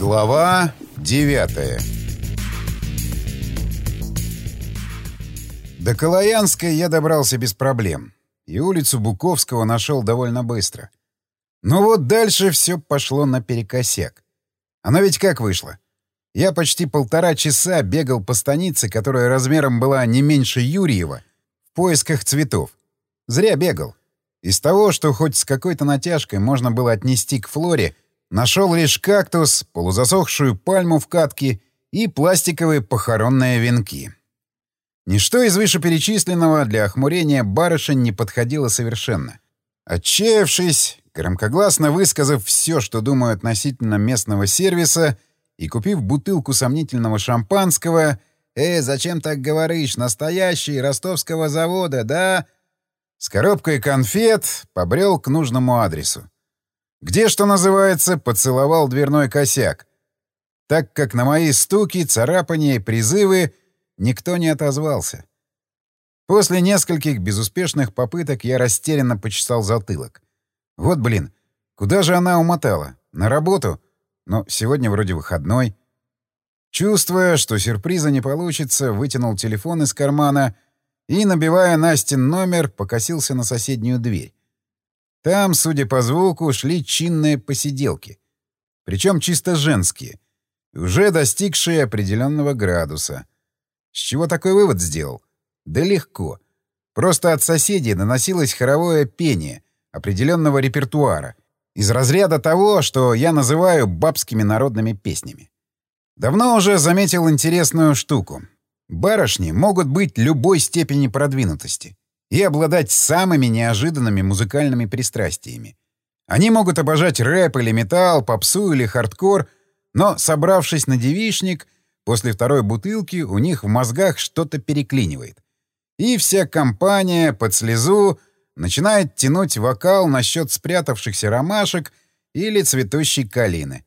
Глава 9 До Калаянской я добрался без проблем. И улицу Буковского нашел довольно быстро. Но вот дальше все пошло наперекосяк. Оно ведь как вышло? Я почти полтора часа бегал по станице, которая размером была не меньше Юрьева, в поисках цветов. Зря бегал. Из того, что хоть с какой-то натяжкой можно было отнести к флоре, нашел лишь кактус, полузасохшую пальму в катке и пластиковые похоронные венки. Ничто из вышеперечисленного для охмурения барышень не подходило совершенно. Отчаявшись, громкогласно высказав все, что думаю относительно местного сервиса, и купив бутылку сомнительного шампанского, «Э, зачем так говоришь? Настоящий, ростовского завода, да?» С коробкой конфет побрел к нужному адресу. Где, что называется, поцеловал дверной косяк. Так как на мои стуки, царапания и призывы никто не отозвался. После нескольких безуспешных попыток я растерянно почесал затылок. Вот, блин, куда же она умотала? На работу? Но сегодня вроде выходной. Чувствуя, что сюрприза не получится, вытянул телефон из кармана и, набивая Настин номер, покосился на соседнюю дверь. Там, судя по звуку, шли чинные посиделки. Причем чисто женские, уже достигшие определенного градуса. С чего такой вывод сделал? Да легко. Просто от соседей доносилось хоровое пение определенного репертуара, из разряда того, что я называю бабскими народными песнями. Давно уже заметил интересную штуку. Барышни могут быть любой степени продвинутости и обладать самыми неожиданными музыкальными пристрастиями. Они могут обожать рэп или металл, попсу или хардкор, но, собравшись на девичник, после второй бутылки у них в мозгах что-то переклинивает. И вся компания под слезу начинает тянуть вокал насчет спрятавшихся ромашек или цветущей калины.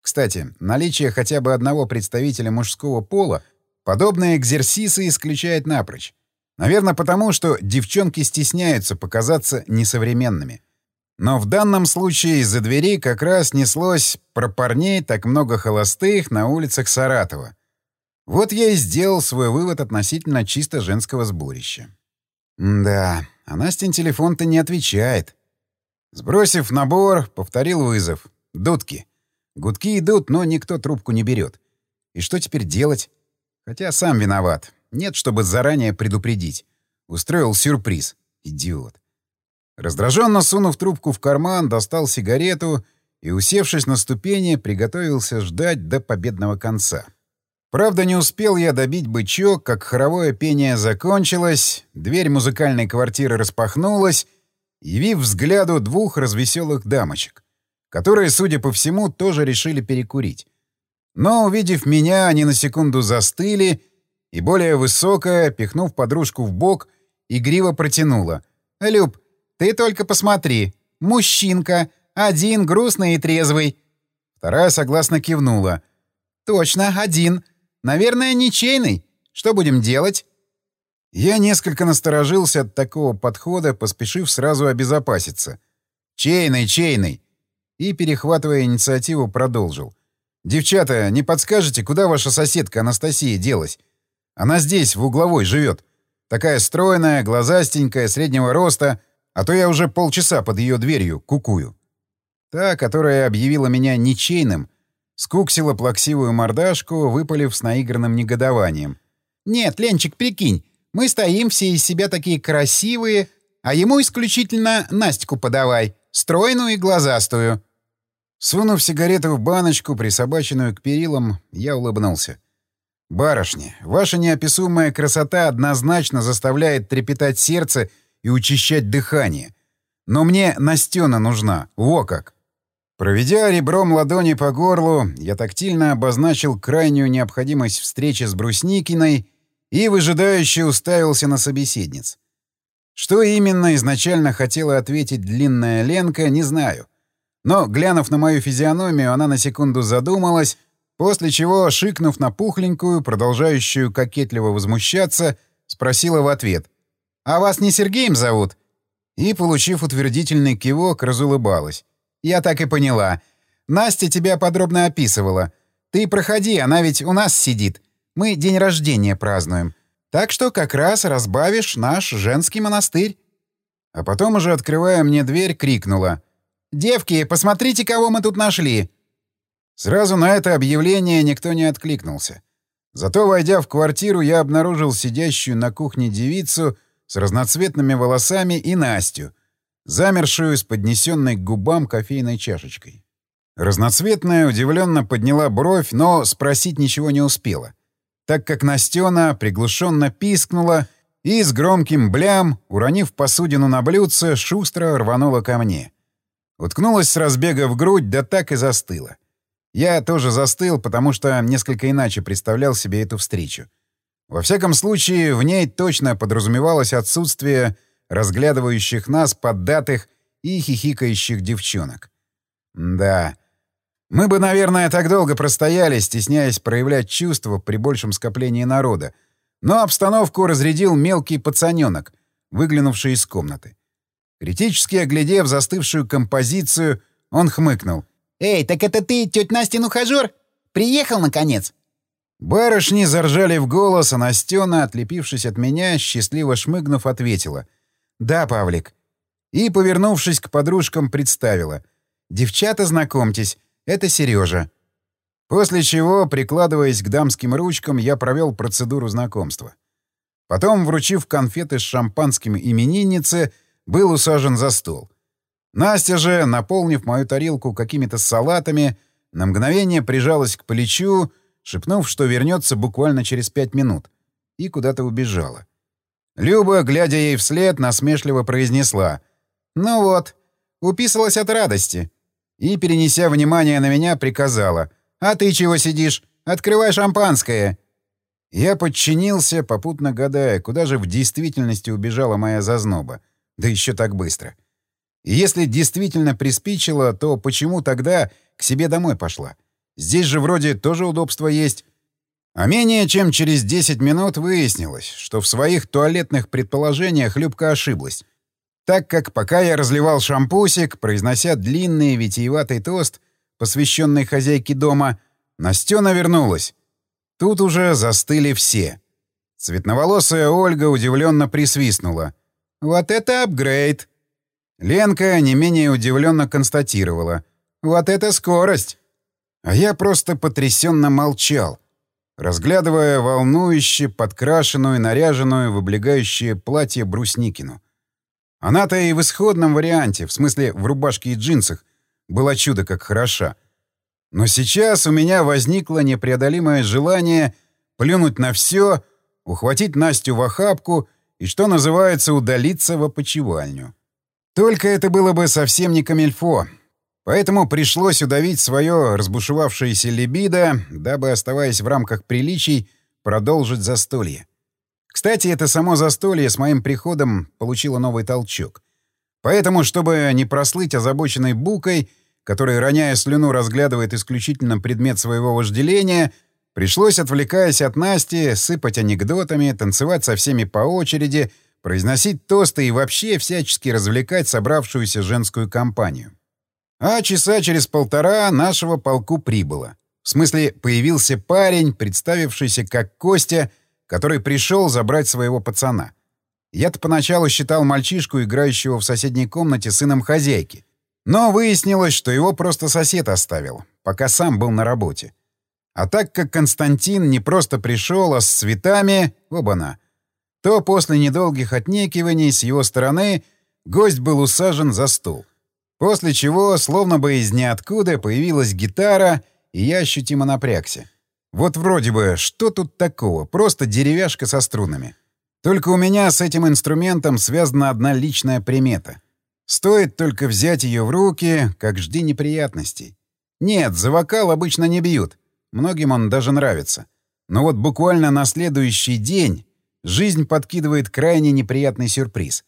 Кстати, наличие хотя бы одного представителя мужского пола подобные экзерсисы исключает напрочь. Наверное, потому что девчонки стесняются показаться несовременными. Но в данном случае из-за двери как раз неслось про парней так много холостых на улицах Саратова. Вот я и сделал свой вывод относительно чисто женского сборища. Да, а Настин телефон-то не отвечает. Сбросив набор, повторил вызов. Дудки. Гудки идут, но никто трубку не берет. И что теперь делать? Хотя сам виноват. Нет, чтобы заранее предупредить. Устроил сюрприз. Идиот. Раздраженно сунув трубку в карман, достал сигарету и, усевшись на ступени, приготовился ждать до победного конца. Правда, не успел я добить бычок, как хоровое пение закончилось, дверь музыкальной квартиры распахнулась, явив взгляду двух развеселых дамочек, которые, судя по всему, тоже решили перекурить. Но, увидев меня, они на секунду застыли, и более высокая, пихнув подружку в бок, игриво протянула. «Люб, ты только посмотри. Мужчинка, один, грустный и трезвый». Вторая согласно кивнула. «Точно, один. Наверное, ничейный. Что будем делать?» Я несколько насторожился от такого подхода, поспешив сразу обезопаситься. «Чейный, чейный!» И, перехватывая инициативу, продолжил. «Девчата, не подскажете, куда ваша соседка Анастасия делась? Она здесь, в угловой, живет. Такая стройная, глазастенькая, среднего роста, а то я уже полчаса под ее дверью кукую». Та, которая объявила меня ничейным, Скуксила плаксивую мордашку, выпалив с наигранным негодованием. «Нет, Ленчик, прикинь, мы стоим все из себя такие красивые, а ему исключительно Настику подавай, стройную и глазастую». Сунув сигарету в баночку, присобаченную к перилам, я улыбнулся. «Барышни, ваша неописуемая красота однозначно заставляет трепетать сердце и учащать дыхание. Но мне Настена нужна, во как!» Проведя ребром ладони по горлу, я тактильно обозначил крайнюю необходимость встречи с Брусникиной и выжидающе уставился на собеседниц. Что именно изначально хотела ответить длинная Ленка, не знаю. Но, глянув на мою физиономию, она на секунду задумалась, после чего, шикнув на пухленькую, продолжающую кокетливо возмущаться, спросила в ответ. «А вас не Сергеем зовут?» И, получив утвердительный кивок, разулыбалась. «Я так и поняла. Настя тебя подробно описывала. Ты проходи, она ведь у нас сидит. Мы день рождения празднуем. Так что как раз разбавишь наш женский монастырь». А потом уже, открывая мне дверь, крикнула. «Девки, посмотрите, кого мы тут нашли!» Сразу на это объявление никто не откликнулся. Зато, войдя в квартиру, я обнаружил сидящую на кухне девицу с разноцветными волосами и Настю, замершую с поднесенной к губам кофейной чашечкой. Разноцветная удивленно подняла бровь, но спросить ничего не успела, так как Настена приглушенно пискнула и с громким блям, уронив посудину на блюдце, шустро рванула ко мне. Уткнулась с разбега в грудь, да так и застыла. Я тоже застыл, потому что несколько иначе представлял себе эту встречу. Во всяком случае, в ней точно подразумевалось отсутствие разглядывающих нас поддатых и хихикающих девчонок. Да, мы бы, наверное, так долго простояли, стесняясь проявлять чувства при большем скоплении народа, но обстановку разрядил мелкий пацаненок, выглянувший из комнаты. Критически оглядев застывшую композицию, он хмыкнул — «Эй, так это ты, тетя Настин ухажер? Приехал, наконец?» Барышни заржали в голос, а Настена, отлепившись от меня, счастливо шмыгнув, ответила. «Да, Павлик». И, повернувшись к подружкам, представила. «Девчата, знакомьтесь, это Сережа. После чего, прикладываясь к дамским ручкам, я провел процедуру знакомства. Потом, вручив конфеты с шампанским имениннице, был усажен за стол. Настя же, наполнив мою тарелку какими-то салатами, на мгновение прижалась к плечу, шепнув, что вернется буквально через пять минут, и куда-то убежала. Люба, глядя ей вслед, насмешливо произнесла «Ну вот, уписалась от радости». И, перенеся внимание на меня, приказала «А ты чего сидишь? Открывай шампанское!» Я подчинился, попутно гадая, куда же в действительности убежала моя зазноба. Да еще так быстро. — и если действительно приспичило, то почему тогда к себе домой пошла? Здесь же вроде тоже удобство есть. А менее чем через 10 минут выяснилось, что в своих туалетных предположениях Любка ошиблась. Так как пока я разливал шампусик, произнося длинный витиеватый тост, посвященный хозяйке дома, Настена вернулась. Тут уже застыли все. Цветноволосая Ольга удивленно присвистнула. «Вот это апгрейд!» Ленка не менее удивленно констатировала. «Вот это скорость!» А я просто потрясенно молчал, разглядывая волнующе подкрашенную, наряженную в облегающее платье Брусникину. Она-то и в исходном варианте, в смысле в рубашке и джинсах, была чудо как хороша. Но сейчас у меня возникло непреодолимое желание плюнуть на все, ухватить Настю в охапку и, что называется, удалиться в опочивальню. Только это было бы совсем не камельфо. Поэтому пришлось удавить свое разбушевавшееся либидо, дабы, оставаясь в рамках приличий, продолжить застолье. Кстати, это само застолье с моим приходом получило новый толчок. Поэтому, чтобы не прослыть озабоченной букой, которая, роняя слюну, разглядывает исключительно предмет своего вожделения, пришлось, отвлекаясь от Насти, сыпать анекдотами, танцевать со всеми по очереди — произносить тосты и вообще всячески развлекать собравшуюся женскую компанию. А часа через полтора нашего полку прибыло. В смысле, появился парень, представившийся как Костя, который пришел забрать своего пацана. Я-то поначалу считал мальчишку, играющего в соседней комнате сыном хозяйки. Но выяснилось, что его просто сосед оставил, пока сам был на работе. А так как Константин не просто пришел, а с цветами... Оба-на! То после недолгих отнекиваний с его стороны гость был усажен за стол. После чего, словно бы из ниоткуда, появилась гитара, и я ощутимо напрягся. Вот вроде бы, что тут такого? Просто деревяшка со струнами. Только у меня с этим инструментом связана одна личная примета. Стоит только взять ее в руки, как жди неприятностей. Нет, за вокал обычно не бьют. Многим он даже нравится. Но вот буквально на следующий день Жизнь подкидывает крайне неприятный сюрприз.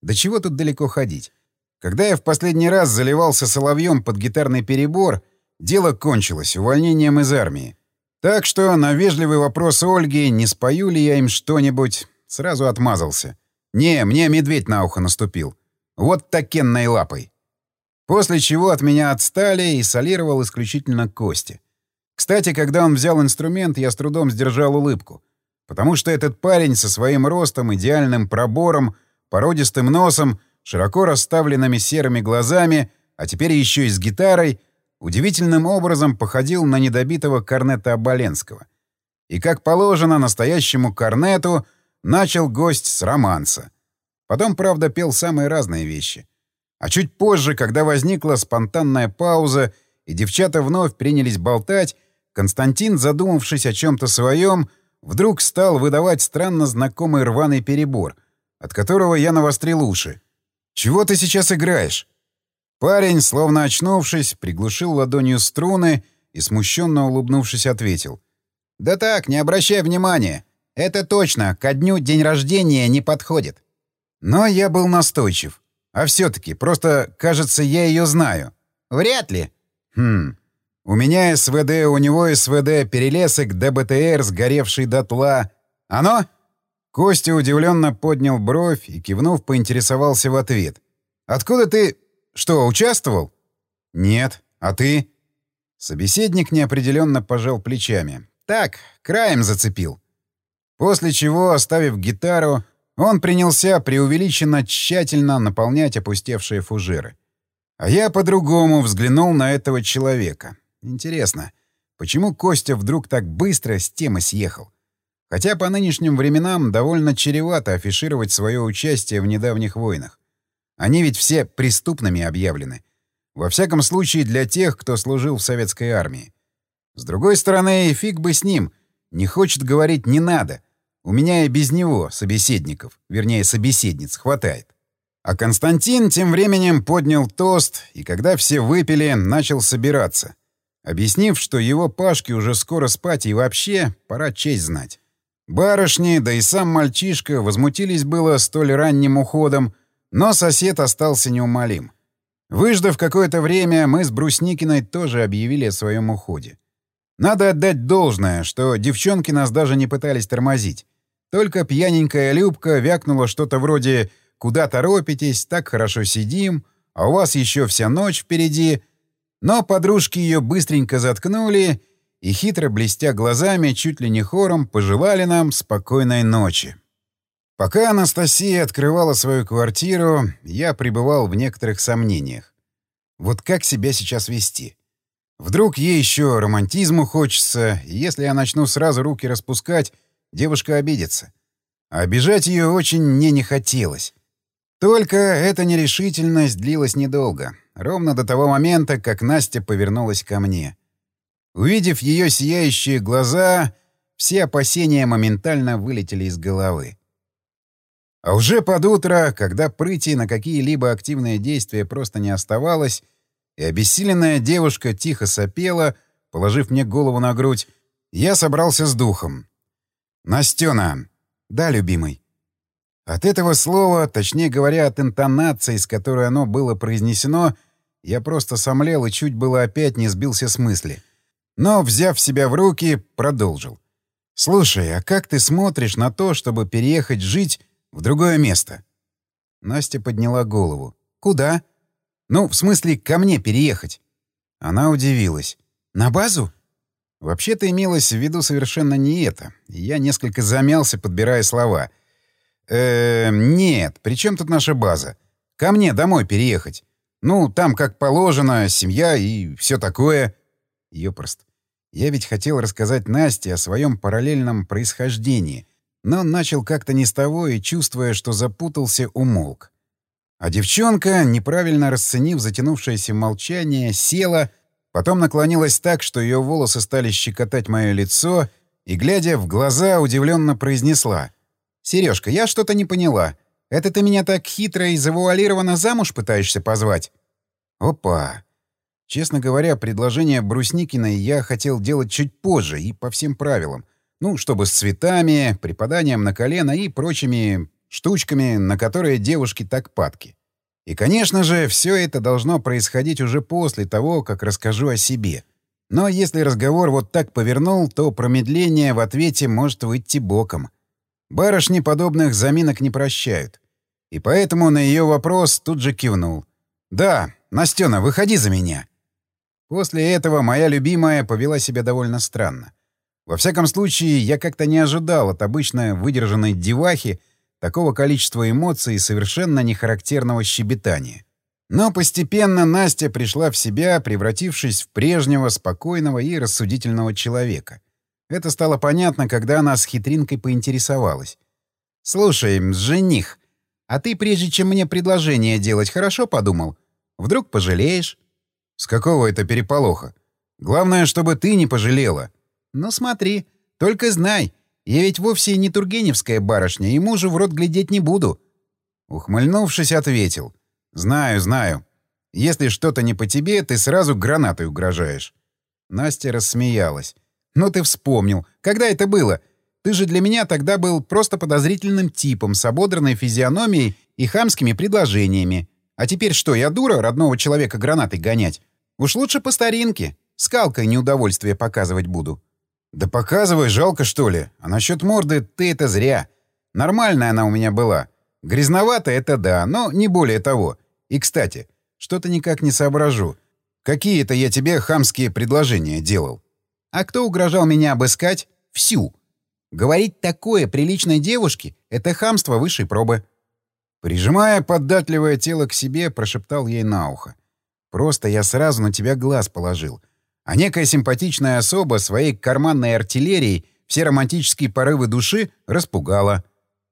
До чего тут далеко ходить? Когда я в последний раз заливался соловьем под гитарный перебор, дело кончилось увольнением из армии. Так что на вежливый вопрос Ольги, не спою ли я им что-нибудь, сразу отмазался. Не, мне медведь на ухо наступил. Вот такенной лапой. После чего от меня отстали и солировал исключительно Кости. Кстати, когда он взял инструмент, я с трудом сдержал улыбку. Потому что этот парень со своим ростом, идеальным пробором, породистым носом, широко расставленными серыми глазами, а теперь еще и с гитарой, удивительным образом походил на недобитого корнета Оболенского. И, как положено настоящему корнету, начал гость с романса. Потом, правда, пел самые разные вещи. А чуть позже, когда возникла спонтанная пауза, и девчата вновь принялись болтать, Константин, задумавшись о чем-то своем, вдруг стал выдавать странно знакомый рваный перебор, от которого я навострил уши. «Чего ты сейчас играешь?» Парень, словно очнувшись, приглушил ладонью струны и, смущенно улыбнувшись, ответил. «Да так, не обращай внимания. Это точно, ко дню день рождения не подходит». Но я был настойчив. А все-таки, просто, кажется, я ее знаю. «Вряд ли». «Хм. У меня СВД, у него СВД, перелесок, ДБТР, сгоревший дотла. Оно?» Костя удивленно поднял бровь и, кивнув, поинтересовался в ответ. «Откуда ты...» Что, участвовал? Нет. А ты? Собеседник неопределенно пожал плечами. Так, краем зацепил. После чего, оставив гитару, он принялся преувеличенно тщательно наполнять опустевшие фужеры. А я по-другому взглянул на этого человека. Интересно, почему Костя вдруг так быстро с темы съехал? Хотя по нынешним временам довольно чревато афишировать свое участие в недавних войнах. Они ведь все преступными объявлены. Во всяком случае, для тех, кто служил в советской армии. С другой стороны, фиг бы с ним. Не хочет говорить «не надо». У меня и без него собеседников, вернее, собеседниц, хватает. А Константин тем временем поднял тост, и когда все выпили, начал собираться, объяснив, что его Пашке уже скоро спать и вообще пора честь знать. Барышни, да и сам мальчишка возмутились было столь ранним уходом, но сосед остался неумолим. Выждав какое-то время, мы с Брусникиной тоже объявили о своем уходе. Надо отдать должное, что девчонки нас даже не пытались тормозить. Только пьяненькая Любка вякнула что-то вроде «Куда торопитесь? Так хорошо сидим, а у вас еще вся ночь впереди». Но подружки ее быстренько заткнули и, хитро блестя глазами, чуть ли не хором, пожелали нам спокойной ночи. Пока Анастасия открывала свою квартиру, я пребывал в некоторых сомнениях. Вот как себя сейчас вести? Вдруг ей еще романтизму хочется, и если я начну сразу руки распускать, девушка обидится. А обижать ее очень мне не хотелось. Только эта нерешительность длилась недолго, ровно до того момента, как Настя повернулась ко мне. Увидев ее сияющие глаза, все опасения моментально вылетели из головы. А уже под утро, когда прыти на какие-либо активные действия просто не оставалось, и обессиленная девушка тихо сопела, положив мне голову на грудь, я собрался с духом. «Настена!» «Да, любимый». От этого слова, точнее говоря, от интонации, с которой оно было произнесено, я просто сомлел и чуть было опять не сбился с мысли. Но, взяв себя в руки, продолжил. «Слушай, а как ты смотришь на то, чтобы переехать жить в другое место. Настя подняла голову. «Куда?» «Ну, в смысле, ко мне переехать». Она удивилась. «На базу?» Вообще-то имелось в виду совершенно не это. Я несколько замялся, подбирая слова. э нет, при чем тут наша база? Ко мне домой переехать. Ну, там как положено, семья и все такое. Ёпрост. Я ведь хотел рассказать Насте о своем параллельном происхождении, но начал как-то не с того и, чувствуя, что запутался, умолк. А девчонка, неправильно расценив затянувшееся молчание, села, потом наклонилась так, что ее волосы стали щекотать мое лицо, и, глядя в глаза, удивленно произнесла. «Сережка, я что-то не поняла. Это ты меня так хитро и завуалированно замуж пытаешься позвать?» «Опа!» Честно говоря, предложение Брусникиной я хотел делать чуть позже и по всем правилам — ну, чтобы с цветами, припаданием на колено и прочими штучками, на которые девушки так падки. И, конечно же, все это должно происходить уже после того, как расскажу о себе. Но если разговор вот так повернул, то промедление в ответе может выйти боком. Барышни подобных заминок не прощают. И поэтому на ее вопрос тут же кивнул. «Да, Настена, выходи за меня!» После этого моя любимая повела себя довольно странно. Во всяком случае, я как-то не ожидал от обычно выдержанной девахи такого количества эмоций и совершенно нехарактерного щебетания. Но постепенно Настя пришла в себя, превратившись в прежнего, спокойного и рассудительного человека. Это стало понятно, когда она с хитринкой поинтересовалась. «Слушай, жених, а ты, прежде чем мне предложение делать, хорошо подумал? Вдруг пожалеешь?» «С какого это переполоха? Главное, чтобы ты не пожалела». «Ну смотри, только знай, я ведь вовсе не тургеневская барышня, и мужу в рот глядеть не буду». Ухмыльнувшись, ответил. «Знаю, знаю. Если что-то не по тебе, ты сразу гранатой угрожаешь». Настя рассмеялась. «Ну ты вспомнил. Когда это было? Ты же для меня тогда был просто подозрительным типом с ободранной физиономией и хамскими предложениями. А теперь что, я дура родного человека гранатой гонять? Уж лучше по старинке. Скалкой неудовольствие показывать буду». «Да показывай, жалко, что ли? А насчет морды ты это зря. Нормальная она у меня была. Грязноватая — это да, но не более того. И, кстати, что-то никак не соображу. Какие это я тебе хамские предложения делал? А кто угрожал меня обыскать? Всю. Говорить такое приличной девушке — это хамство высшей пробы». Прижимая податливое тело к себе, прошептал ей на ухо. «Просто я сразу на тебя глаз положил а некая симпатичная особа своей карманной артиллерией все романтические порывы души распугала.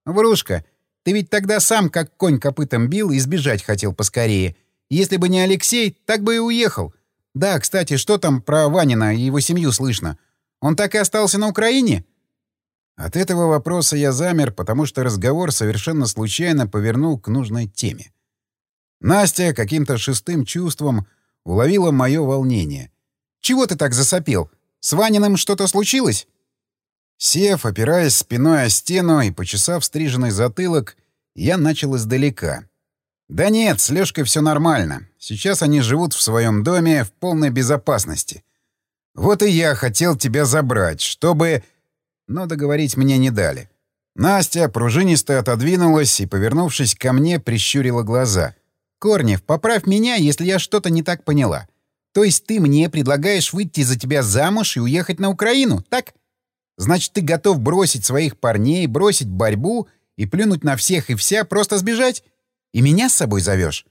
«Врушка, ты ведь тогда сам как конь копытом бил и сбежать хотел поскорее. Если бы не Алексей, так бы и уехал. Да, кстати, что там про Ванина и его семью слышно? Он так и остался на Украине?» От этого вопроса я замер, потому что разговор совершенно случайно повернул к нужной теме. Настя каким-то шестым чувством уловила мое волнение — чего ты так засопел? С Ваниным что-то случилось?» Сев, опираясь спиной о стену и почесав стриженный затылок, я начал издалека. «Да нет, с Лёшкой всё нормально. Сейчас они живут в своем доме в полной безопасности. Вот и я хотел тебя забрать, чтобы...» Но договорить мне не дали. Настя пружинисто отодвинулась и, повернувшись ко мне, прищурила глаза. «Корнев, поправь меня, если я что-то не так поняла. То есть ты мне предлагаешь выйти за тебя замуж и уехать на Украину, так? Значит, ты готов бросить своих парней, бросить борьбу и плюнуть на всех и вся, просто сбежать? И меня с собой зовешь?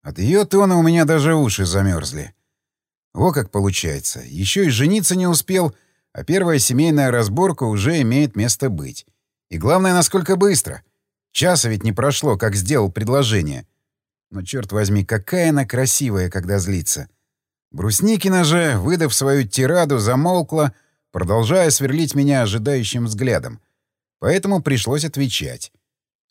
От ее тона у меня даже уши замерзли. Во как получается. Еще и жениться не успел, а первая семейная разборка уже имеет место быть. И главное, насколько быстро. Часа ведь не прошло, как сделал предложение. Но, черт возьми, какая она красивая, когда злится. Брусникина же, выдав свою тираду, замолкла, продолжая сверлить меня ожидающим взглядом. Поэтому пришлось отвечать.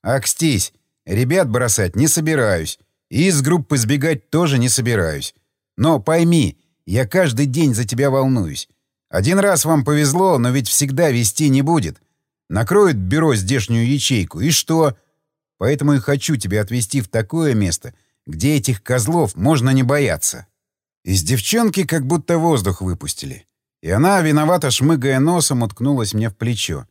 «Акстись! Ребят бросать не собираюсь. И из группы сбегать тоже не собираюсь. Но пойми, я каждый день за тебя волнуюсь. Один раз вам повезло, но ведь всегда вести не будет. Накроют бюро здешнюю ячейку, и что? Поэтому и хочу тебя отвезти в такое место, где этих козлов можно не бояться». Из девчонки как будто воздух выпустили. И она, виновато шмыгая носом, уткнулась мне в плечо.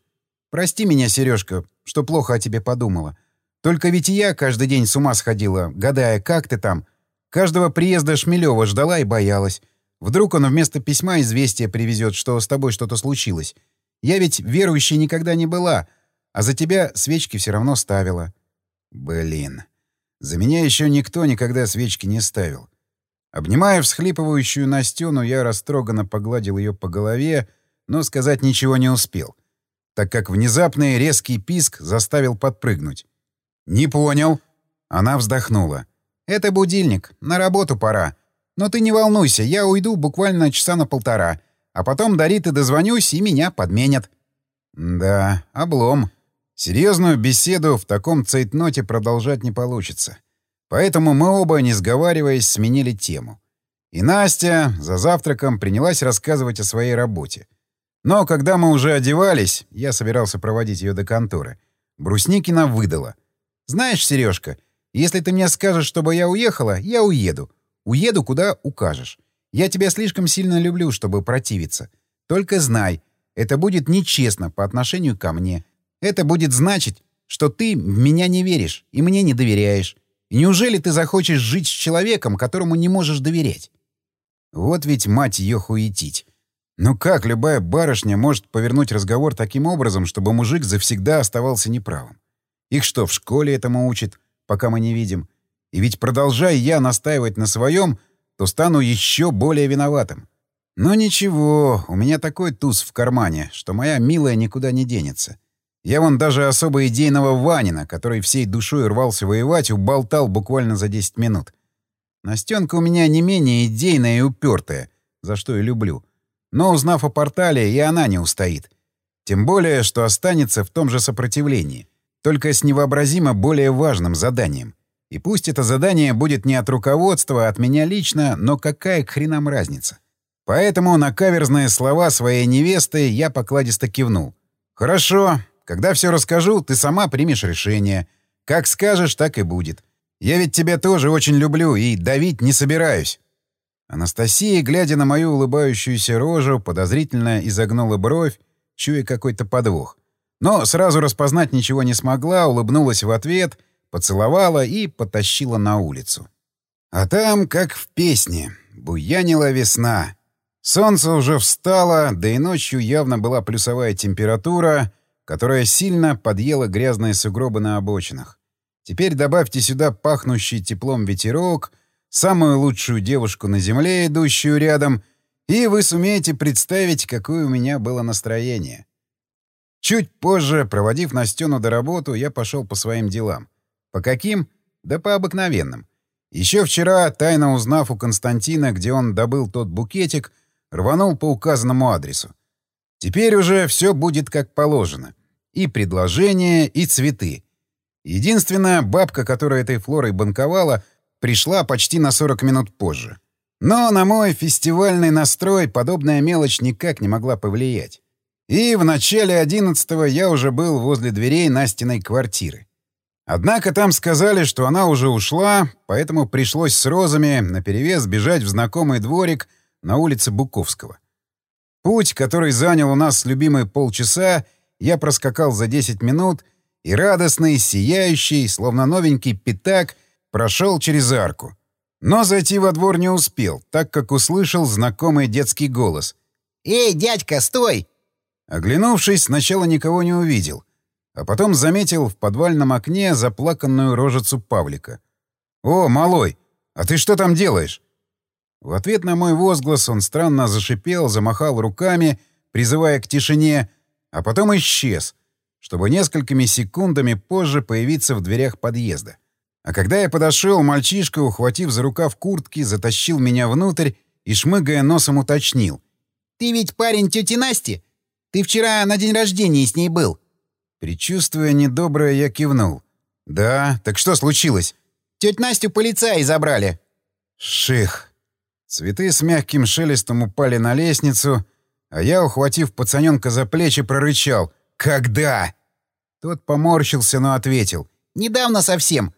«Прости меня, Сережка, что плохо о тебе подумала. Только ведь и я каждый день с ума сходила, гадая, как ты там. Каждого приезда Шмелева ждала и боялась. Вдруг он вместо письма известие привезет, что с тобой что-то случилось. Я ведь верующей никогда не была, а за тебя свечки все равно ставила». «Блин. За меня еще никто никогда свечки не ставил. Обнимая всхлипывающую Настену, я растроганно погладил ее по голове, но сказать ничего не успел, так как внезапный резкий писк заставил подпрыгнуть. «Не понял». Она вздохнула. «Это будильник. На работу пора. Но ты не волнуйся, я уйду буквально часа на полтора. А потом до Риты дозвонюсь, и меня подменят». «Да, облом. Серьезную беседу в таком цейтноте продолжать не получится. Поэтому мы оба, не сговариваясь, сменили тему. И Настя за завтраком принялась рассказывать о своей работе. Но когда мы уже одевались, я собирался проводить ее до конторы, Брусникина выдала. «Знаешь, Сережка, если ты мне скажешь, чтобы я уехала, я уеду. Уеду, куда укажешь. Я тебя слишком сильно люблю, чтобы противиться. Только знай, это будет нечестно по отношению ко мне. Это будет значить, что ты в меня не веришь и мне не доверяешь. Неужели ты захочешь жить с человеком, которому не можешь доверять? Вот ведь мать ее хуетить. Ну как любая барышня может повернуть разговор таким образом, чтобы мужик завсегда оставался неправым? Их что, в школе этому учат, пока мы не видим? И ведь продолжая я настаивать на своем, то стану еще более виноватым. Но ничего, у меня такой туз в кармане, что моя милая никуда не денется. Я вон даже особо идейного Ванина, который всей душой рвался воевать, уболтал буквально за 10 минут. Настенка у меня не менее идейная и упертая, за что и люблю. Но, узнав о портале, и она не устоит. Тем более, что останется в том же сопротивлении, только с невообразимо более важным заданием. И пусть это задание будет не от руководства, а от меня лично, но какая к хренам разница? Поэтому на каверзные слова своей невесты я покладисто кивнул. «Хорошо, когда все расскажу, ты сама примешь решение. Как скажешь, так и будет. Я ведь тебя тоже очень люблю и давить не собираюсь». Анастасия, глядя на мою улыбающуюся рожу, подозрительно изогнула бровь, чуя какой-то подвох. Но сразу распознать ничего не смогла, улыбнулась в ответ, поцеловала и потащила на улицу. А там, как в песне, буянила весна. Солнце уже встало, да и ночью явно была плюсовая температура — которая сильно подъела грязные сугробы на обочинах. Теперь добавьте сюда пахнущий теплом ветерок, самую лучшую девушку на земле, идущую рядом, и вы сумеете представить, какое у меня было настроение. Чуть позже, проводив Настену до работы, я пошел по своим делам. По каким? Да по обыкновенным. Еще вчера, тайно узнав у Константина, где он добыл тот букетик, рванул по указанному адресу. Теперь уже все будет как положено. И предложения, и цветы. Единственная бабка, которая этой флорой банковала, пришла почти на 40 минут позже. Но на мой фестивальный настрой подобная мелочь никак не могла повлиять. И в начале одиннадцатого я уже был возле дверей Настиной квартиры. Однако там сказали, что она уже ушла, поэтому пришлось с розами наперевес бежать в знакомый дворик на улице Буковского. Путь, который занял у нас с любимой полчаса, я проскакал за 10 минут и радостный, сияющий, словно новенький пятак, прошел через арку. Но зайти во двор не успел, так как услышал знакомый детский голос. «Эй, дядька, стой!» Оглянувшись, сначала никого не увидел, а потом заметил в подвальном окне заплаканную рожицу Павлика. «О, малой, а ты что там делаешь?» В ответ на мой возглас он странно зашипел, замахал руками, призывая к тишине, а потом исчез, чтобы несколькими секундами позже появиться в дверях подъезда. А когда я подошел, мальчишка, ухватив за рукав куртки, затащил меня внутрь и, шмыгая носом, уточнил. «Ты ведь парень тети Насти? Ты вчера на день рождения с ней был?» Причувствуя недоброе, я кивнул. «Да, так что случилось?» «Теть Настю полицаи забрали». «Ших!» Цветы с мягким шелестом упали на лестницу, а я, ухватив пацаненка за плечи, прорычал «Когда?». Тот поморщился, но ответил «Недавно совсем».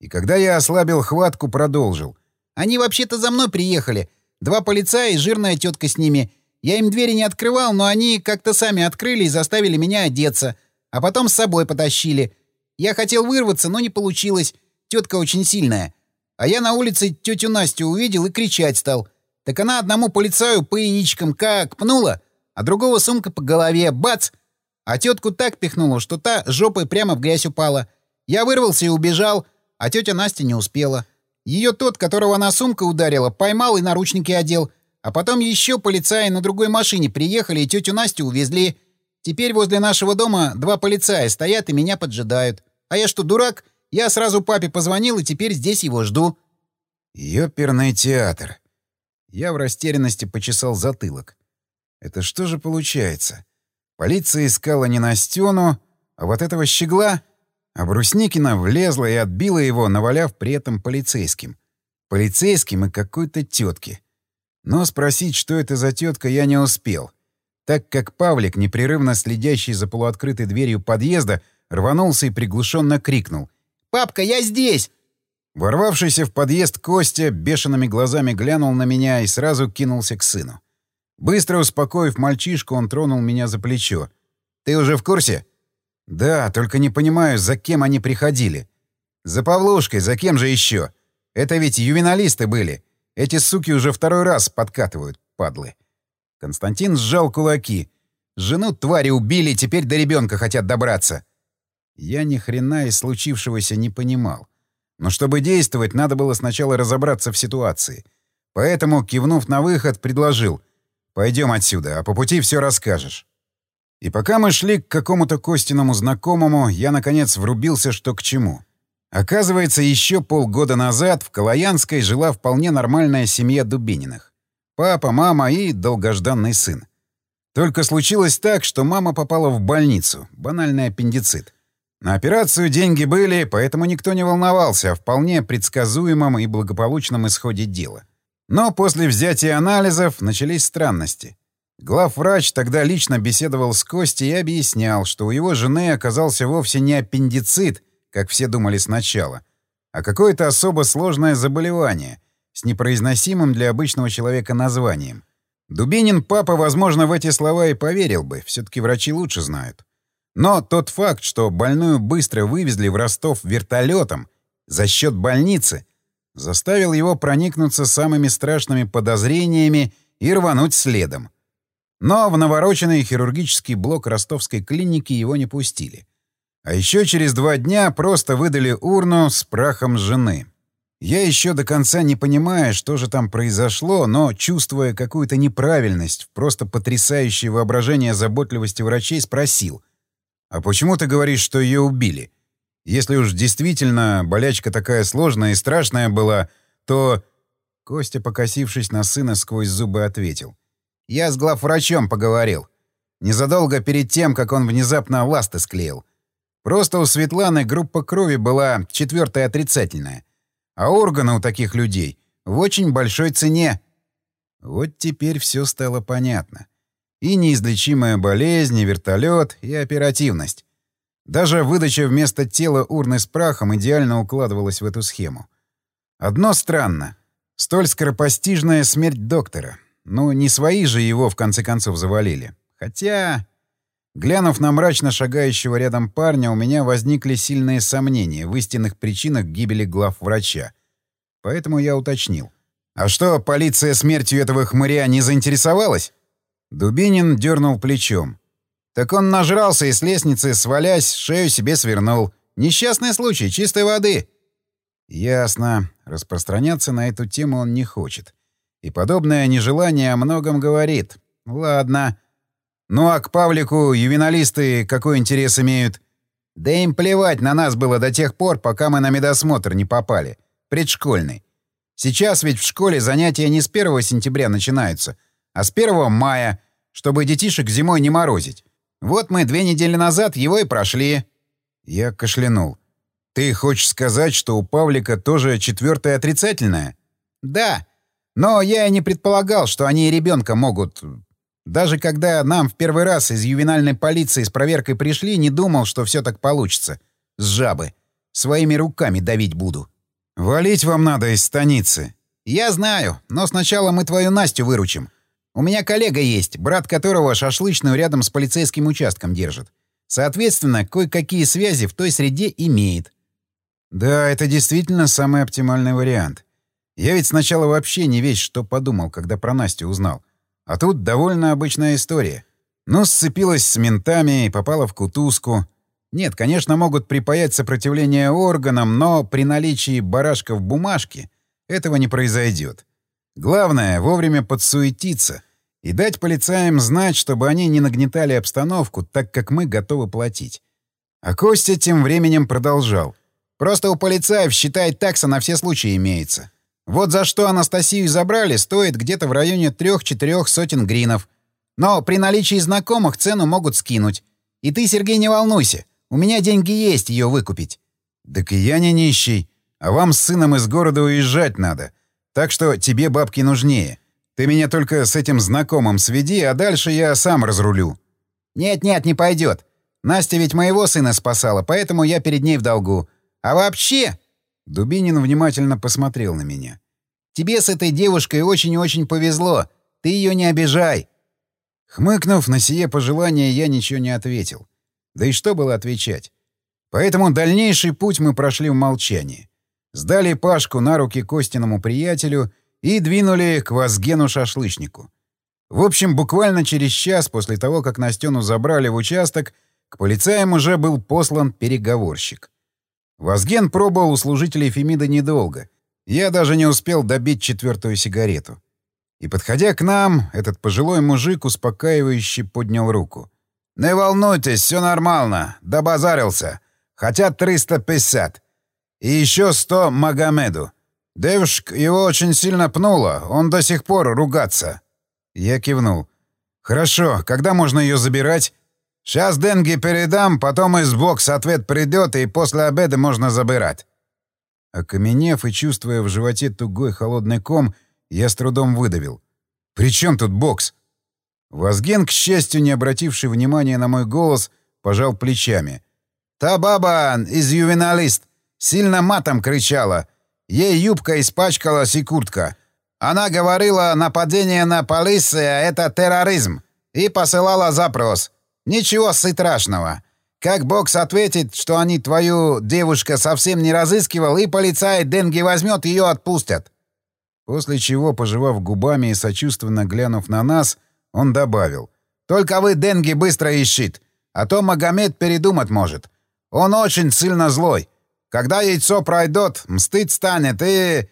И когда я ослабил хватку, продолжил. «Они вообще-то за мной приехали. Два полицая и жирная тетка с ними. Я им двери не открывал, но они как-то сами открыли и заставили меня одеться, а потом с собой потащили. Я хотел вырваться, но не получилось. Тетка очень сильная. А я на улице тетю Настю увидел и кричать стал. Так она одному полицаю по яичкам как пнула, а другого сумка по голове, бац! А тетку так пихнула, что та жопой прямо в грязь упала. Я вырвался и убежал, а тетя Настя не успела. Ее тот, которого она сумка ударила, поймал и наручники одел. А потом еще полицаи на другой машине приехали и тетю Настю увезли. Теперь возле нашего дома два полицая стоят и меня поджидают. А я что, дурак? — я сразу папе позвонил и теперь здесь его жду». «Ёперный театр». Я в растерянности почесал затылок. «Это что же получается? Полиция искала не Настену, а вот этого щегла?» А Брусникина влезла и отбила его, наваляв при этом полицейским. Полицейским и какой-то тетке. Но спросить, что это за тетка, я не успел, так как Павлик, непрерывно следящий за полуоткрытой дверью подъезда, рванулся и приглушенно крикнул. Папка, я здесь!» Ворвавшийся в подъезд Костя бешеными глазами глянул на меня и сразу кинулся к сыну. Быстро успокоив мальчишку, он тронул меня за плечо. «Ты уже в курсе?» «Да, только не понимаю, за кем они приходили». «За Павлушкой, за кем же еще? Это ведь ювеналисты были. Эти суки уже второй раз подкатывают, падлы». Константин сжал кулаки. «Жену твари убили, теперь до ребенка хотят добраться». Я ни хрена из случившегося не понимал. Но чтобы действовать, надо было сначала разобраться в ситуации. Поэтому, кивнув на выход, предложил «Пойдем отсюда, а по пути все расскажешь». И пока мы шли к какому-то Костиному знакомому, я, наконец, врубился, что к чему. Оказывается, еще полгода назад в Калаянской жила вполне нормальная семья Дубининых. Папа, мама и долгожданный сын. Только случилось так, что мама попала в больницу, банальный аппендицит. На операцию деньги были, поэтому никто не волновался о вполне предсказуемом и благополучном исходе дела. Но после взятия анализов начались странности. Главврач тогда лично беседовал с Костей и объяснял, что у его жены оказался вовсе не аппендицит, как все думали сначала, а какое-то особо сложное заболевание с непроизносимым для обычного человека названием. Дубинин папа, возможно, в эти слова и поверил бы, все-таки врачи лучше знают. Но тот факт, что больную быстро вывезли в Ростов вертолетом за счет больницы, заставил его проникнуться самыми страшными подозрениями и рвануть следом. Но в навороченный хирургический блок ростовской клиники его не пустили. А еще через два дня просто выдали урну с прахом жены. Я еще до конца не понимаю, что же там произошло, но, чувствуя какую-то неправильность просто потрясающее воображение заботливости врачей, спросил. «А почему ты говоришь, что ее убили? Если уж действительно болячка такая сложная и страшная была, то...» Костя, покосившись на сына, сквозь зубы ответил. Я с главврачом поговорил. Незадолго перед тем, как он внезапно ласты склеил. Просто у Светланы группа крови была четвертая отрицательная. А органы у таких людей в очень большой цене. Вот теперь все стало понятно. И неизлечимая болезнь, и вертолет, и оперативность. Даже выдача вместо тела урны с прахом идеально укладывалась в эту схему. Одно странно. Столь скоропостижная смерть доктора. Ну, не свои же его, в конце концов, завалили. Хотя... Глянув на мрачно шагающего рядом парня, у меня возникли сильные сомнения в истинных причинах гибели глав врача. Поэтому я уточнил. «А что, полиция смертью этого хмыря не заинтересовалась?» Дубинин дернул плечом. «Так он нажрался и с лестницы, свалясь, шею себе свернул. Несчастный случай, чистой воды». «Ясно. Распространяться на эту тему он не хочет. И подобное нежелание о многом говорит. Ладно. Ну а к Павлику ювеналисты какой интерес имеют? Да им плевать на нас было до тех пор, пока мы на медосмотр не попали. Предшкольный. Сейчас ведь в школе занятия не с 1 сентября начинаются, а с 1 мая, чтобы детишек зимой не морозить. Вот мы две недели назад его и прошли. Я кашлянул. Ты хочешь сказать, что у Павлика тоже четвертое отрицательное? Да. Но я и не предполагал, что они ребенка могут... Даже когда нам в первый раз из ювенальной полиции с проверкой пришли, не думал, что все так получится. С жабы. Своими руками давить буду. «Валить вам надо из станицы». «Я знаю, но сначала мы твою Настю выручим. У меня коллега есть, брат которого шашлычную рядом с полицейским участком держит. Соответственно, кое-какие связи в той среде имеет». «Да, это действительно самый оптимальный вариант. Я ведь сначала вообще не весь что подумал, когда про Настю узнал. А тут довольно обычная история. Ну, сцепилась с ментами и попала в кутузку. Нет, конечно, могут припаять сопротивление органам, но при наличии барашка в бумажке этого не произойдет. Главное — вовремя подсуетиться и дать полицаям знать, чтобы они не нагнетали обстановку, так как мы готовы платить. А Костя тем временем продолжал. «Просто у полицаев, считай, такса на все случаи имеется. Вот за что Анастасию забрали, стоит где-то в районе трех-четырех сотен гринов. Но при наличии знакомых цену могут скинуть. И ты, Сергей, не волнуйся. У меня деньги есть ее выкупить. Так и я не нищий. А вам с сыном из города уезжать надо. Так что тебе бабки нужнее. Ты меня только с этим знакомым сведи, а дальше я сам разрулю. Нет-нет, не пойдет. Настя ведь моего сына спасала, поэтому я перед ней в долгу. А вообще... Дубинин внимательно посмотрел на меня. «Тебе с этой девушкой очень-очень повезло. Ты ее не обижай». Хмыкнув на сие пожелание, я ничего не ответил. Да и что было отвечать? Поэтому дальнейший путь мы прошли в молчании. Сдали Пашку на руки Костиному приятелю и двинули к Вазгену-шашлычнику. В общем, буквально через час после того, как Настену забрали в участок, к полицаям уже был послан переговорщик. Вазген пробовал у служителей Фемида недолго. Я даже не успел добить четвертую сигарету. И, подходя к нам, этот пожилой мужик успокаивающе поднял руку. «Не волнуйтесь, все нормально. Добазарился. Хотят 350. И еще 100 Магомеду. Девушка его очень сильно пнула. Он до сих пор ругаться». Я кивнул. «Хорошо. Когда можно ее забирать?» «Сейчас деньги передам, потом из бокса ответ придет, и после обеда можно забирать». Окаменев и чувствуя в животе тугой холодный ком, я с трудом выдавил. «При чем тут бокс?» Вазген, к счастью, не обративший внимания на мой голос, пожал плечами. «Та баба из ювеналист сильно матом кричала. Ей юбка испачкалась и куртка. Она говорила, нападение на полиция — это терроризм, и посылала запрос. Ничего страшного. Как бокс ответит, что они твою девушка совсем не разыскивал, и полицай деньги возьмет, ее отпустят. После чего, пожевав губами и сочувственно глянув на нас, он добавил. «Только вы деньги быстро ищите, а то Магомед передумать может. Он очень сильно злой. Когда яйцо пройдет, мстить станет и...»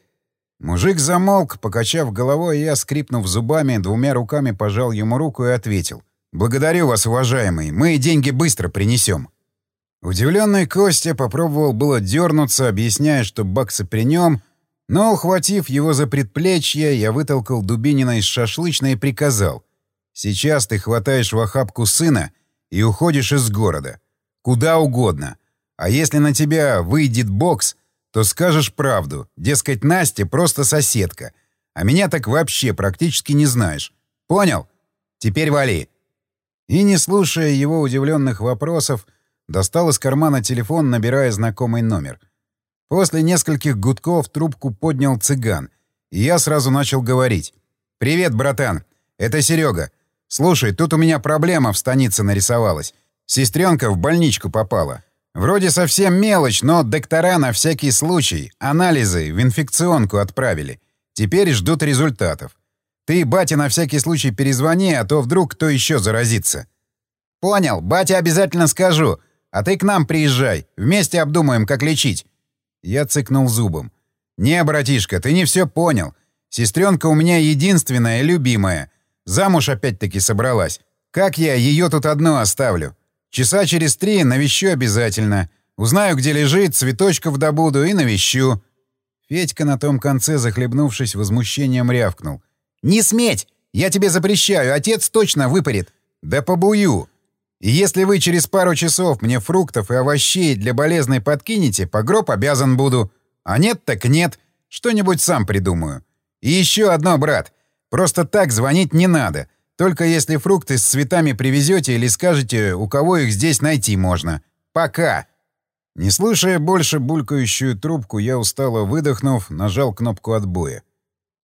Мужик замолк, покачав головой, и я, скрипнув зубами, двумя руками пожал ему руку и ответил. «Благодарю вас, уважаемый. Мы деньги быстро принесем». Удивленный Костя попробовал было дернуться, объясняя, что баксы при нем, но, ухватив его за предплечье, я вытолкал Дубинина из шашлычной и приказал. «Сейчас ты хватаешь в охапку сына и уходишь из города. Куда угодно. А если на тебя выйдет бокс, то скажешь правду. Дескать, Настя просто соседка. А меня так вообще практически не знаешь. Понял? Теперь вали. И, не слушая его удивленных вопросов, достал из кармана телефон, набирая знакомый номер. После нескольких гудков трубку поднял цыган, и я сразу начал говорить. «Привет, братан. Это Серега. Слушай, тут у меня проблема в станице нарисовалась. Сестренка в больничку попала. Вроде совсем мелочь, но доктора на всякий случай анализы в инфекционку отправили. Теперь ждут результатов. Ты, батя, на всякий случай перезвони, а то вдруг кто еще заразится. Понял, батя обязательно скажу. А ты к нам приезжай, вместе обдумаем, как лечить. Я цыкнул зубом. Не, братишка, ты не все понял. Сестренка у меня единственная, любимая. Замуж опять-таки собралась. Как я ее тут одну оставлю? Часа через три навещу обязательно. Узнаю, где лежит, цветочков добуду и навещу». Федька на том конце, захлебнувшись возмущением, рявкнул. «Не сметь! Я тебе запрещаю, отец точно выпарит!» «Да побую! Если вы через пару часов мне фруктов и овощей для болезной подкинете, по гроб обязан буду. А нет, так нет. Что-нибудь сам придумаю. И еще одно, брат. Просто так звонить не надо. Только если фрукты с цветами привезете или скажете, у кого их здесь найти можно. Пока!» Не слушая больше булькающую трубку, я устало выдохнув, нажал кнопку отбоя.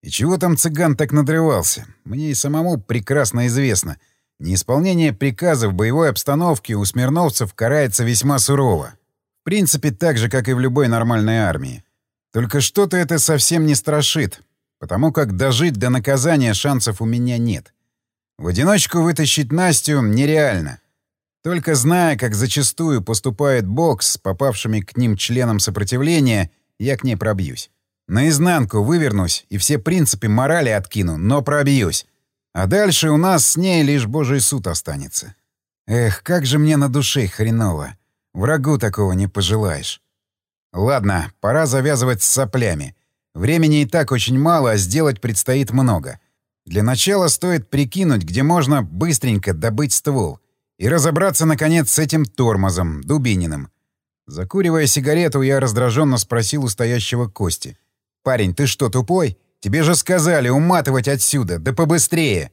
И чего там цыган так надрывался? Мне и самому прекрасно известно. Неисполнение приказа в боевой обстановке у смирновцев карается весьма сурово. В принципе, так же, как и в любой нормальной армии. Только что-то это совсем не страшит, потому как дожить до наказания шансов у меня нет. В одиночку вытащить Настю нереально. Только зная, как зачастую поступает бокс с попавшими к ним членам сопротивления, я к ней пробьюсь. Наизнанку вывернусь и все принципы морали откину, но пробьюсь. А дальше у нас с ней лишь божий суд останется. Эх, как же мне на душе хреново. Врагу такого не пожелаешь. Ладно, пора завязывать с соплями. Времени и так очень мало, а сделать предстоит много. Для начала стоит прикинуть, где можно быстренько добыть ствол и разобраться, наконец, с этим тормозом, Дубининым. Закуривая сигарету, я раздраженно спросил у стоящего Кости. «Парень, ты что, тупой? Тебе же сказали уматывать отсюда, да побыстрее!»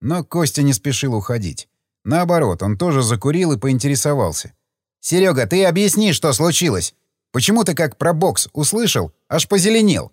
Но Костя не спешил уходить. Наоборот, он тоже закурил и поинтересовался. «Серега, ты объясни, что случилось. Почему ты как про бокс услышал, аж позеленел?»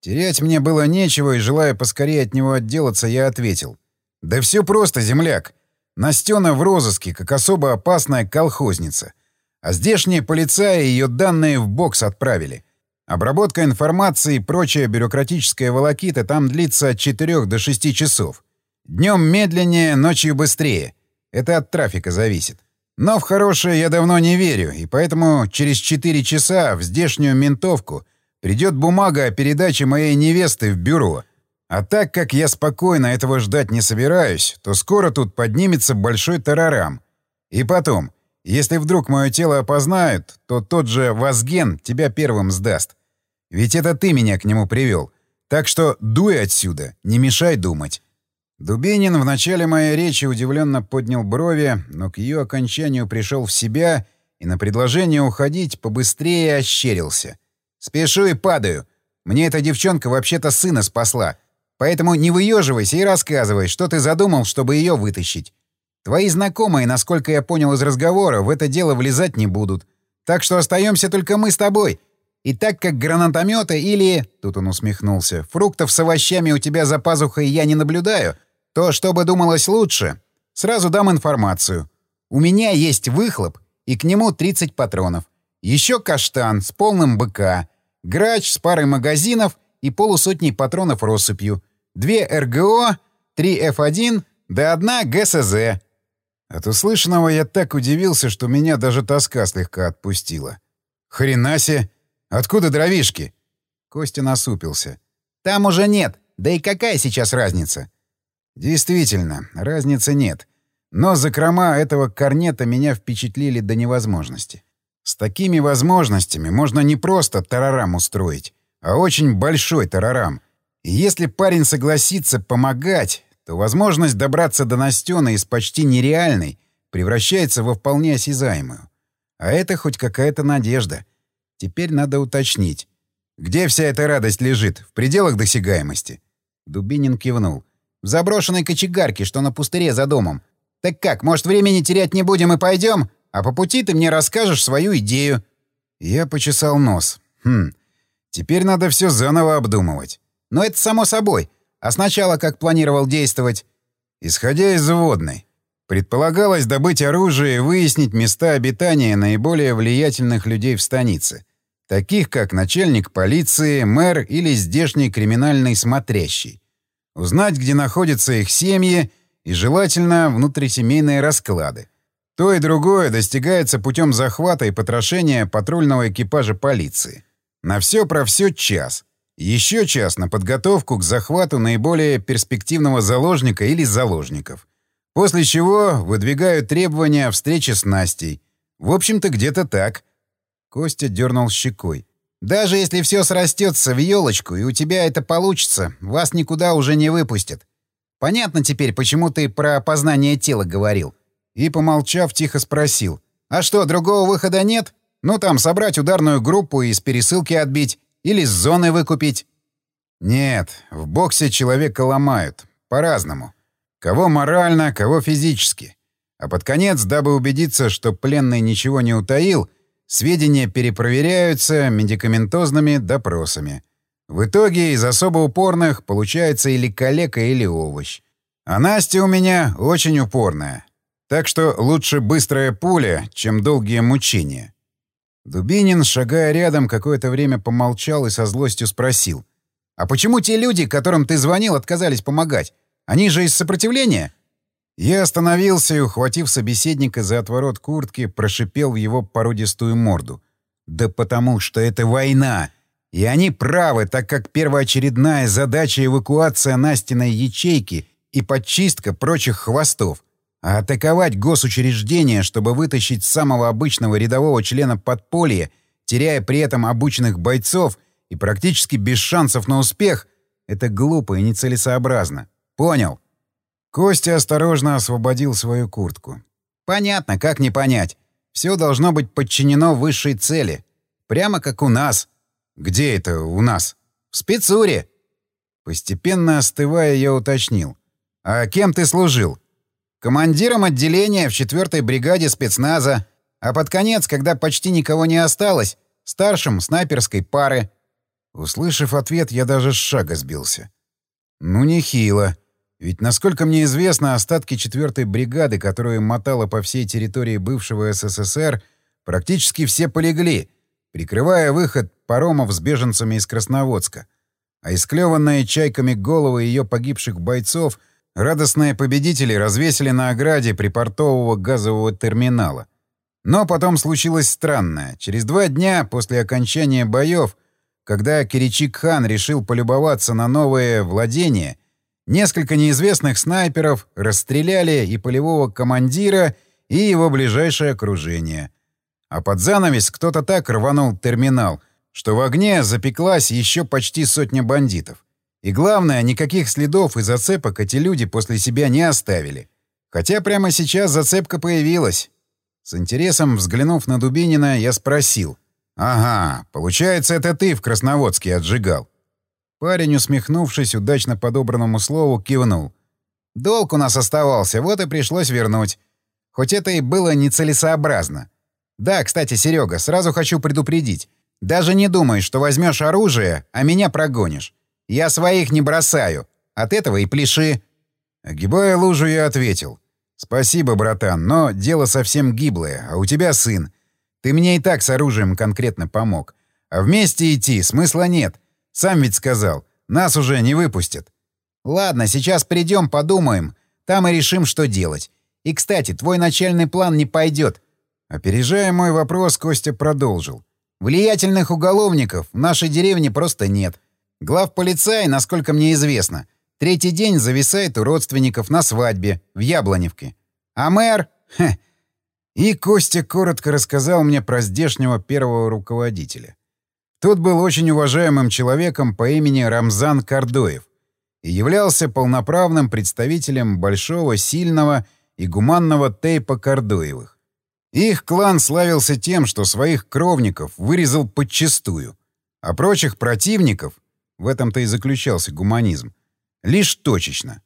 Терять мне было нечего, и, желая поскорее от него отделаться, я ответил. «Да все просто, земляк. Настена в розыске, как особо опасная колхозница. А здешние полицаи ее данные в бокс отправили. Обработка информации и прочая бюрократическая волокита там длится от 4 до 6 часов. Днем медленнее, ночью быстрее. Это от трафика зависит. Но в хорошее я давно не верю, и поэтому через 4 часа в здешнюю ментовку придет бумага о передаче моей невесты в бюро. А так как я спокойно этого ждать не собираюсь, то скоро тут поднимется большой тарарам. И потом, если вдруг мое тело опознают, то тот же Вазген тебя первым сдаст. Ведь это ты меня к нему привел. Так что дуй отсюда, не мешай думать. Дубинин в начале моей речи удивленно поднял брови, но к ее окончанию пришел в себя и на предложение уходить побыстрее ощерился. «Спешу и падаю. Мне эта девчонка вообще-то сына спасла. Поэтому не выеживайся и рассказывай, что ты задумал, чтобы ее вытащить. Твои знакомые, насколько я понял из разговора, в это дело влезать не будут. Так что остаемся только мы с тобой. И так как гранатомета или...» Тут он усмехнулся. «Фруктов с овощами у тебя за пазухой я не наблюдаю, то, чтобы думалось лучше, сразу дам информацию. У меня есть выхлоп, и к нему 30 патронов. Еще каштан с полным БК, грач с парой магазинов и полусотней патронов россыпью, две РГО, три F1 да одна ГСЗ. От услышанного я так удивился, что меня даже тоска слегка отпустила. «Хренасе! Откуда дровишки?» Костя насупился. «Там уже нет. Да и какая сейчас разница? Действительно, разницы нет. Но закрома этого корнета меня впечатлили до невозможности. С такими возможностями можно не просто тарарам устроить, а очень большой тарарам. И если парень согласится помогать, то возможность добраться до Настена из почти нереальной превращается во вполне осязаемую. А это хоть какая-то надежда. Теперь надо уточнить. Где вся эта радость лежит? В пределах досягаемости? Дубинин кивнул. В заброшенной кочегарке, что на пустыре за домом. Так как, может, времени терять не будем и пойдем? А по пути ты мне расскажешь свою идею». Я почесал нос. «Хм, теперь надо все заново обдумывать. Но это само собой. А сначала как планировал действовать?» «Исходя из вводной. Предполагалось добыть оружие и выяснить места обитания наиболее влиятельных людей в станице. Таких, как начальник полиции, мэр или здешний криминальный смотрящий узнать, где находятся их семьи и, желательно, внутрисемейные расклады. То и другое достигается путем захвата и потрошения патрульного экипажа полиции. На все про все час. Еще час на подготовку к захвату наиболее перспективного заложника или заложников. После чего выдвигают требования о встрече с Настей. В общем-то, где-то так. Костя дернул щекой. Даже если все срастется в елочку, и у тебя это получится, вас никуда уже не выпустят. Понятно теперь, почему ты про опознание тела говорил. И, помолчав, тихо спросил. А что, другого выхода нет? Ну, там, собрать ударную группу и с пересылки отбить. Или с зоны выкупить. Нет, в боксе человека ломают. По-разному. Кого морально, кого физически. А под конец, дабы убедиться, что пленный ничего не утаил, Сведения перепроверяются медикаментозными допросами. В итоге из особо упорных получается или калека, или овощ. А Настя у меня очень упорная. Так что лучше быстрая пуля, чем долгие мучения. Дубинин, шагая рядом, какое-то время помолчал и со злостью спросил. «А почему те люди, которым ты звонил, отказались помогать? Они же из сопротивления?» Я остановился и, ухватив собеседника за отворот куртки, прошипел в его породистую морду. «Да потому что это война!» И они правы, так как первоочередная задача эвакуация Настиной ячейки и подчистка прочих хвостов. А атаковать госучреждение, чтобы вытащить самого обычного рядового члена подполья, теряя при этом обученных бойцов и практически без шансов на успех, это глупо и нецелесообразно. Понял? Костя осторожно освободил свою куртку. «Понятно, как не понять. Все должно быть подчинено высшей цели. Прямо как у нас». «Где это у нас?» «В спецуре». Постепенно остывая, я уточнил. «А кем ты служил?» «Командиром отделения в 4-й бригаде спецназа. А под конец, когда почти никого не осталось, старшим снайперской пары». Услышав ответ, я даже с шага сбился. «Ну, нехило». Ведь, насколько мне известно, остатки 4-й бригады, которую мотала по всей территории бывшего СССР, практически все полегли, прикрывая выход паромов с беженцами из Красноводска. А исклеванные чайками головы ее погибших бойцов радостные победители развесили на ограде припортового газового терминала. Но потом случилось странное. Через два дня после окончания боев, когда Киричик-хан решил полюбоваться на новые владения, несколько неизвестных снайперов расстреляли и полевого командира, и его ближайшее окружение. А под занавес кто-то так рванул терминал, что в огне запеклась еще почти сотня бандитов. И главное, никаких следов и зацепок эти люди после себя не оставили. Хотя прямо сейчас зацепка появилась. С интересом взглянув на Дубинина, я спросил. «Ага, получается, это ты в Красноводске отжигал?» Парень, усмехнувшись удачно подобранному слову, кивнул. «Долг у нас оставался, вот и пришлось вернуть. Хоть это и было нецелесообразно. Да, кстати, Серега, сразу хочу предупредить. Даже не думай, что возьмешь оружие, а меня прогонишь. Я своих не бросаю. От этого и пляши. Огибая лужу, я ответил. «Спасибо, братан, но дело совсем гиблое, а у тебя сын. Ты мне и так с оружием конкретно помог. А вместе идти смысла нет. Сам ведь сказал, нас уже не выпустят». «Ладно, сейчас придем, подумаем. Там и решим, что делать. И, кстати, твой начальный план не пойдет. Опережая мой вопрос, Костя продолжил. Влиятельных уголовников в нашей деревне просто нет. Глав полицай, насколько мне известно, третий день зависает у родственников на свадьбе в Яблоневке. А мэр... Хе. И Костя коротко рассказал мне про здешнего первого руководителя. Тот был очень уважаемым человеком по имени Рамзан Кардоев и являлся полноправным представителем большого, сильного и гуманного тейпа Кордоевых. Их клан славился тем, что своих кровников вырезал подчистую, а прочих противников, в этом-то и заключался гуманизм, лишь точечно.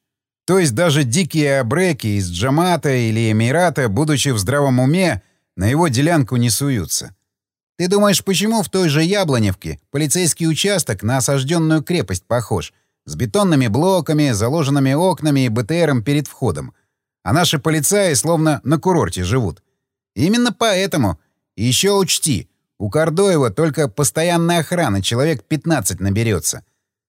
То есть даже дикие абреки из Джамата или Эмирата, будучи в здравом уме, на его делянку не суются. Ты думаешь, почему в той же Яблоневке полицейский участок на осажденную крепость похож? С бетонными блоками, заложенными окнами и БТРом перед входом. А наши полицаи словно на курорте живут. Именно поэтому. И еще учти, у Кордоева только постоянная охрана, человек 15 наберется.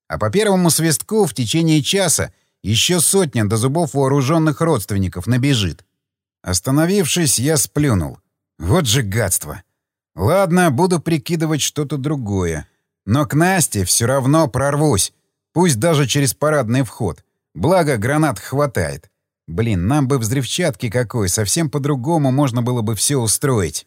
А по первому свистку в течение часа еще сотня до зубов вооруженных родственников набежит. Остановившись, я сплюнул. Вот же гадство. Ладно, буду прикидывать что-то другое. Но к Насте все равно прорвусь. Пусть даже через парадный вход. Благо, гранат хватает. Блин, нам бы взрывчатки какой, совсем по-другому можно было бы все устроить.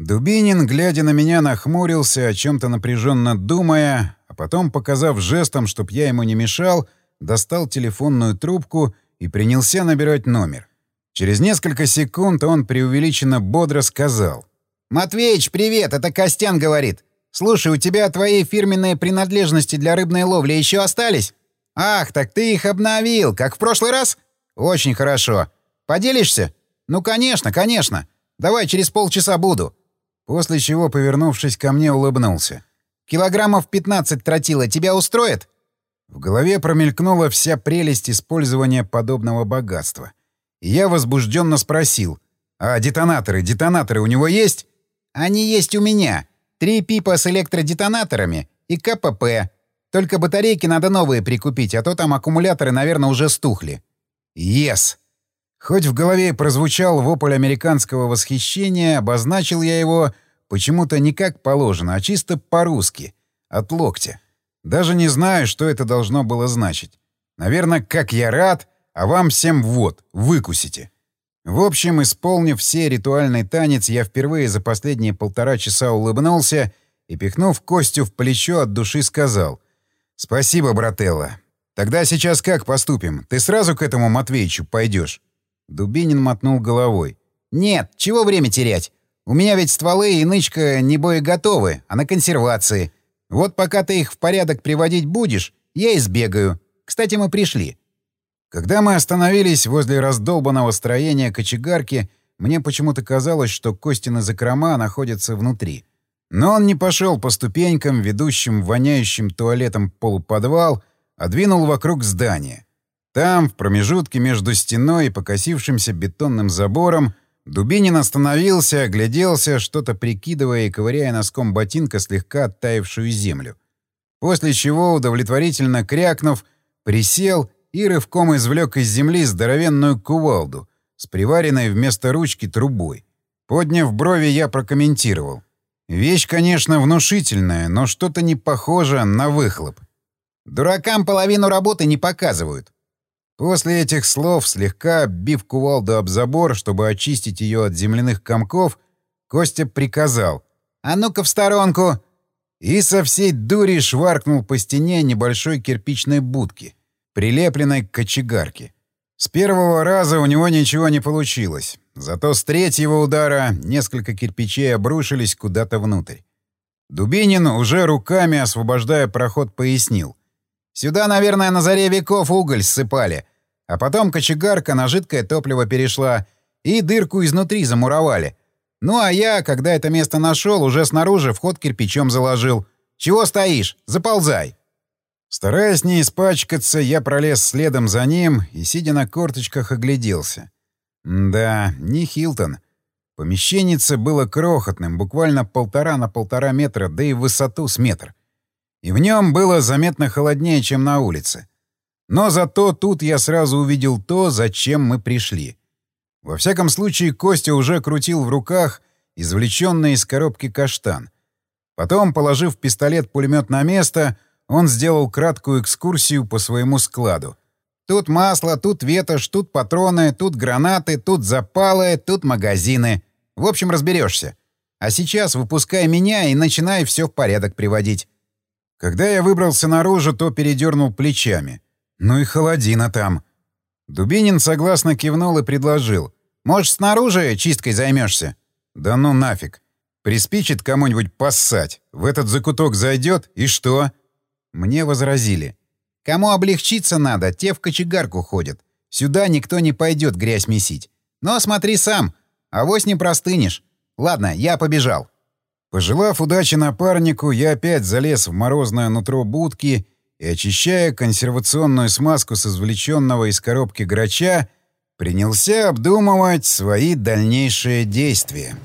Дубинин, глядя на меня, нахмурился, о чем-то напряженно думая, а потом, показав жестом, чтоб я ему не мешал, достал телефонную трубку и принялся набирать номер. Через несколько секунд он преувеличенно бодро сказал. «Матвеич, привет, это Костян говорит. Слушай, у тебя твои фирменные принадлежности для рыбной ловли еще остались? Ах, так ты их обновил, как в прошлый раз?» «Очень хорошо. Поделишься?» «Ну, конечно, конечно. Давай через полчаса буду». После чего, повернувшись ко мне, улыбнулся. «Килограммов 15 тротила тебя устроит?» В голове промелькнула вся прелесть использования подобного богатства. И я возбужденно спросил. «А детонаторы, детонаторы у него есть?» «Они есть у меня. Три пипа с электродетонаторами и КПП. Только батарейки надо новые прикупить, а то там аккумуляторы, наверное, уже стухли». «Ес!» Хоть в голове прозвучал вопль американского восхищения, обозначил я его почему-то не как положено, а чисто по-русски, от локтя. Даже не знаю, что это должно было значить. Наверное, как я рад, а вам всем вот, выкусите. В общем, исполнив все ритуальный танец, я впервые за последние полтора часа улыбнулся и, пихнув Костю в плечо, от души сказал «Спасибо, брателла. Тогда сейчас как поступим? Ты сразу к этому Матвеичу пойдешь? Дубинин мотнул головой. «Нет, чего время терять? У меня ведь стволы и нычка не боеготовы, а на консервации. Вот пока ты их в порядок приводить будешь, я и сбегаю. Кстати, мы пришли». Когда мы остановились возле раздолбанного строения кочегарки, мне почему-то казалось, что Костины закрома находятся внутри. Но он не пошел по ступенькам, ведущим воняющим туалетом полуподвал, а двинул вокруг здания. Там, в промежутке между стеной и покосившимся бетонным забором, Дубинин остановился, огляделся, что-то прикидывая и ковыряя носком ботинка слегка оттаившую землю. После чего, удовлетворительно крякнув, присел и рывком извлек из земли здоровенную кувалду с приваренной вместо ручки трубой. Подняв брови, я прокомментировал. Вещь, конечно, внушительная, но что-то не похоже на выхлоп. Дуракам половину работы не показывают. После этих слов, слегка оббив кувалду об забор, чтобы очистить ее от земляных комков, Костя приказал «А ну-ка в сторонку!» и со всей дури шваркнул по стене небольшой кирпичной будки, прилепленной к кочегарке. С первого раза у него ничего не получилось, зато с третьего удара несколько кирпичей обрушились куда-то внутрь. Дубинин, уже руками освобождая проход, пояснил. Сюда, наверное, на заре веков уголь ссыпали. А потом кочегарка на жидкое топливо перешла и дырку изнутри замуровали. Ну а я, когда это место нашел, уже снаружи вход кирпичом заложил. Чего стоишь? Заползай. Стараясь не испачкаться, я пролез следом за ним и, сидя на корточках, огляделся. Да, не Хилтон. Помещеннице было крохотным, буквально полтора на полтора метра, да и в высоту с метр. И в нем было заметно холоднее, чем на улице. Но зато тут я сразу увидел то, зачем мы пришли. Во всяком случае, Костя уже крутил в руках извлеченный из коробки каштан. Потом, положив пистолет-пулемет на место, он сделал краткую экскурсию по своему складу. Тут масло, тут ветошь, тут патроны, тут гранаты, тут запалы, тут магазины. В общем, разберешься. А сейчас выпускай меня и начинай все в порядок приводить. Когда я выбрался наружу, то передернул плечами. Ну и холодина там. Дубинин согласно кивнул и предложил. «Может, снаружи чисткой займешься?» «Да ну нафиг. Приспичит кому-нибудь поссать. В этот закуток зайдет, и что?» Мне возразили. «Кому облегчиться надо, те в кочегарку ходят. Сюда никто не пойдет грязь месить. Но смотри сам, авось не простынешь. Ладно, я побежал». Пожелав удачи напарнику, я опять залез в морозное нутро будки и, очищая консервационную смазку с извлеченного из коробки грача, принялся обдумывать свои дальнейшие действия.